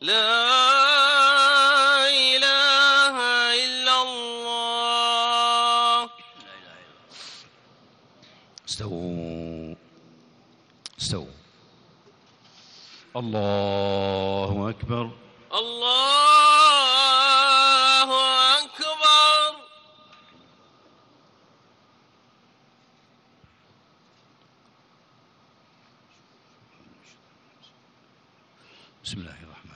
لا إله إلا الله. استووا. استووا. الله أكبر. الله أكبر. بسم الله الرحمن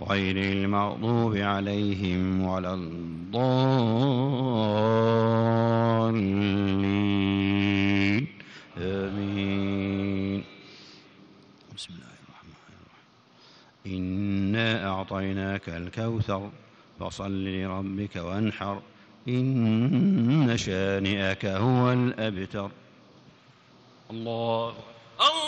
غير المغضوب عليهم ولا الضالين. آمين. بسم الله الرحمن الرحيم. إنا أعطيناك الكوثر فصل لربك وانحر. إن شانئك هو الأبتر. الله. الله.